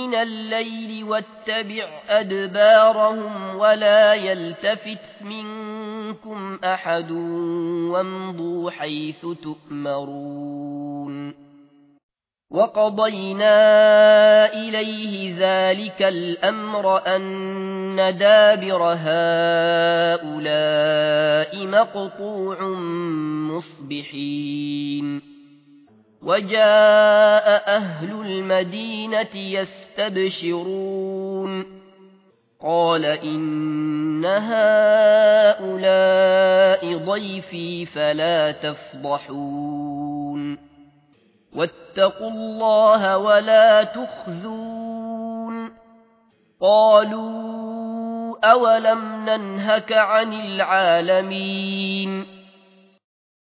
من الليل واتبع أدبارهم ولا يلتفت منكم أحد وامضوا حيث تؤمرون. وقضينا إليه ذلك الأمر أن دابر هؤلاء مقطوع مصبحين. وجاء أهل المدينة يستبشرون. قال إن هؤلاء ضيفي فلا تفضحون. واتقوا الله ولا تخزون. قالوا أولم ننهك عن العالمين؟